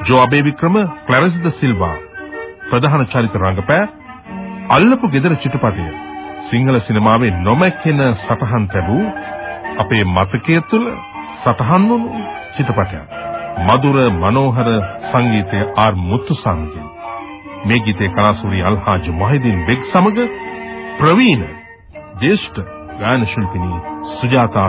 ජෝ අබේවික්‍රම ක්ලැරන්ස් ද සිල්වා. ප්‍රධාන චරිත රංගපෑ අල්ලපු ගෙදර චිත්‍රපටය. සිංහල සිනමාවේ නොමැකෙන සටහන් ලැබූ අපේ මතකයේ තුල සටහන් වුණු චිත්‍රපටයක්. මధుර මනෝහර සංගීතය ආර් මුතුසන්ගේ මේ ගීතේ කලාසූරි අල්හාජ් මොහිදින් බෙග් සමග ප්‍රවීණ ජේෂ්ඨ ගායන ශිල්පිනී සුජාතා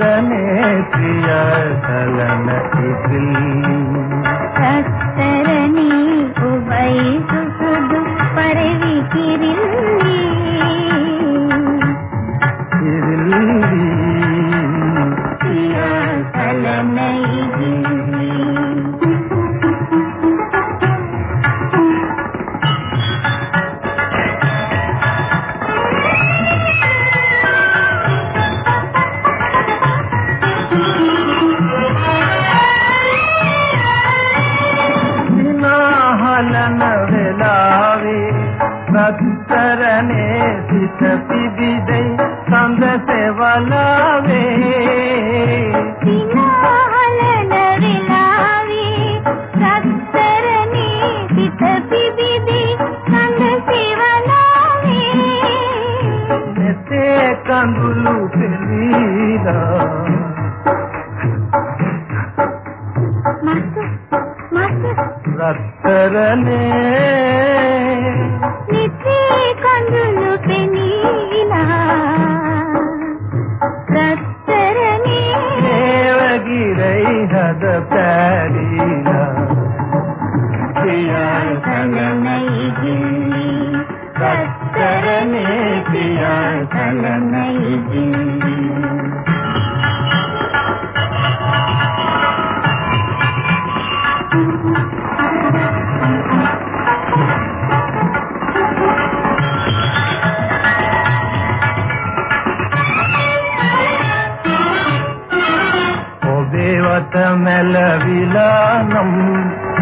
மகனே பிரிய கலன இதில் அத்தரணி உபை சுசுது பரவி වනේ සිත පිබිදෙයි සඳ සෙවලාවේ සිංහල නරිලාවේ සත්තරණී සිත පිබිදෙයි සඳ සෙවලාවේ මෙසේ කඳුළු පෙරීලා මස්ත මස්ත රත්තරණේ करीना पिया धन नई गिन्नी कत्तर में पिया धन नई गिन्नी නම්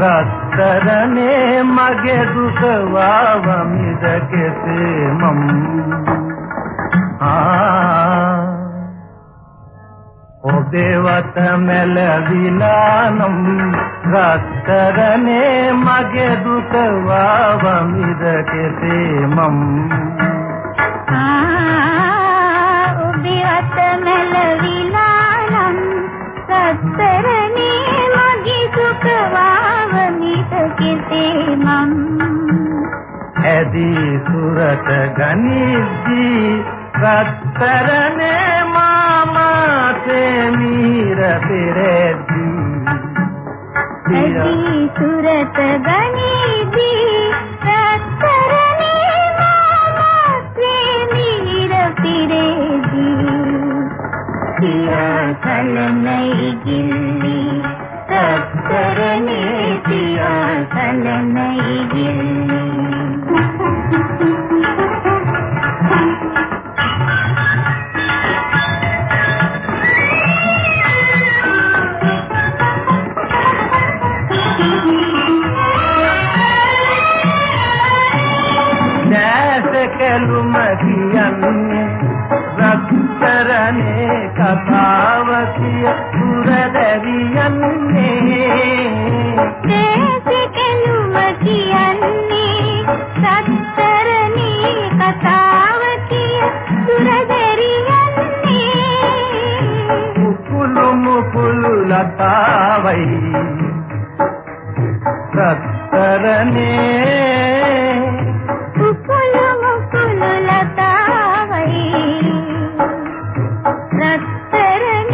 රත්තරනේ මගේ දුක වාවමිද කෙසේ මම්. ආ ඔබේ වත මැලවිලා නම් රත්තරනේ මගේ දුක වාවමිද කෙසේ මම්. වාවමිත කෙසේ මම් ඇදී සුරත ගනිද්දී සතරනේ මාමාතේ මීර පෙරදී ඇදී සුරත ගනිද්දී மனநையில் நேசக்கலுமதி අක්ෂරනේ කතාව කිය සුරදවියන්නේ දේශකෙනුම කියන්නේ සත්තරනේ කතාව කිය සුරදරියන්නේ මුකුළු මුකුළු ලතාවයි. සත්තරනේ